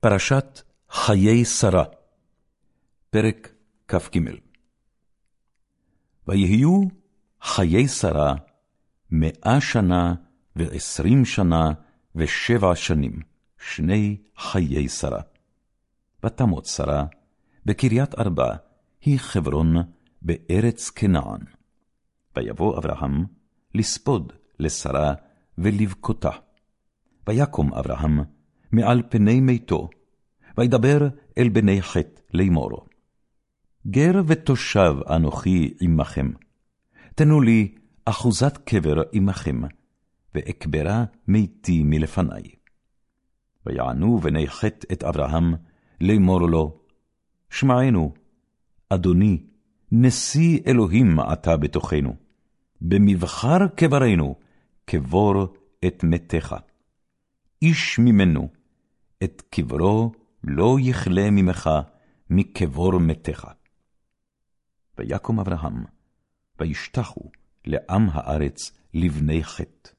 פרשת חיי שרה, פרק כ"ג ויהיו חיי שרה מאה שנה ועשרים שנה ושבע שנים, שני חיי שרה. ותמות שרה בקריית ארבע, היא חברון, בארץ כנען. ויבוא אברהם לספוד לשרה ולבכותה. ויקום אברהם מעל פני מיתו, וידבר אל בני חטא לאמור. גר ותושב אנוכי עמכם, תנו לי אחוזת קבר עמכם, ואקברה מתי מלפני. ויענו בני חטא את אברהם, לאמור לו, שמענו, אדוני, נשיא אלוהים אתה בתוכנו, במבחר קברנו, קבור את מתך. איש ממנו, את קברו לא יכלה ממך, מקבור מתך. ויקום אברהם, וישתחו לעם הארץ לבני חטא.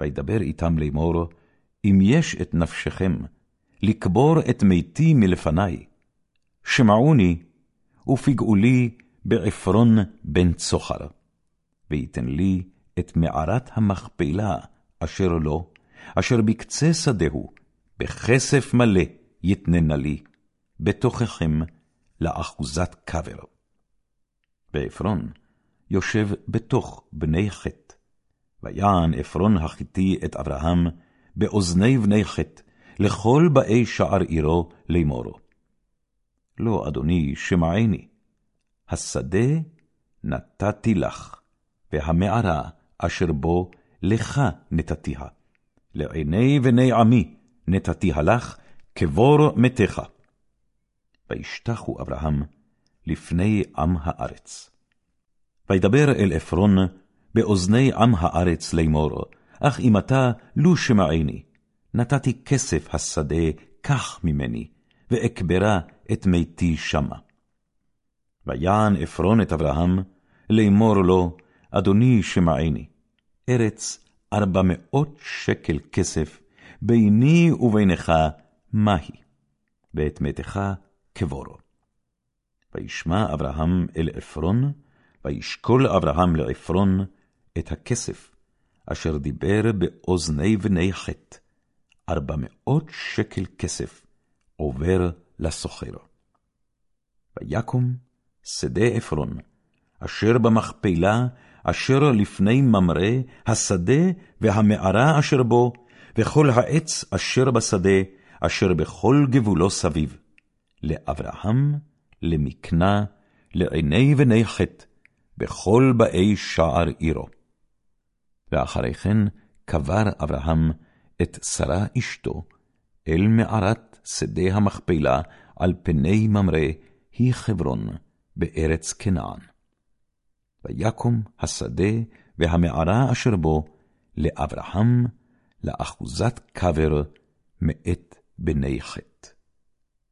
וידבר איתם לאמור, אם יש את נפשכם, לקבור את מתי מלפני, שמעוני, ופגעו לי בעפרון בן צוחר, ויתן לי את מערת המכפלה אשר לו, אשר בקצה שדהו, בכסף מלא יתננה לי, בתוככם לאחוזת קבר. ועפרון יושב בתוך בני חטא, ויען עפרון החיתי את אברהם באוזני בני חטא, לכל באי שער עירו לאמורו. לא, אדוני, שמעני, השדה נתתי לך, והמערה אשר בו לך נתתיה. לעיני בני עמי נתתיה לך, כבור מתך. וישתחו אברהם לפני עם הארץ. וידבר אל עפרון באוזני עם הארץ לאמור, אך אם אתה לו שמעני, נתתי כסף השדה, קח ממני, ואקברה את מתי שמה. ויען עפרון את אברהם, לאמור לו, אדוני שמעני, ארץ ארבע מאות שקל כסף, ביני ובינך מהי, ואת מתך קבורו. וישמע אברהם אל עפרון, וישקול אברהם לעפרון את הכסף, אשר דיבר באוזני בני חטא, ארבע מאות שקל כסף, עובר לסוחר. ויקום שדה עפרון, אשר במכפלה, אשר לפני ממרא, השדה והמערה אשר בו, וכל העץ אשר בשדה, אשר בכל גבולו סביב, לאברהם, למקנה, לעיני בני חטא, בכל באי שער עירו. ואחרי כן קבר אברהם את שרה אשתו, אל מערת שדה המכפלה, על פני ממרא, היא חברון, בארץ כנען. ויקום השדה והמערה אשר בו, לאברהם, לאחוזת קבר, מאת בני חטא.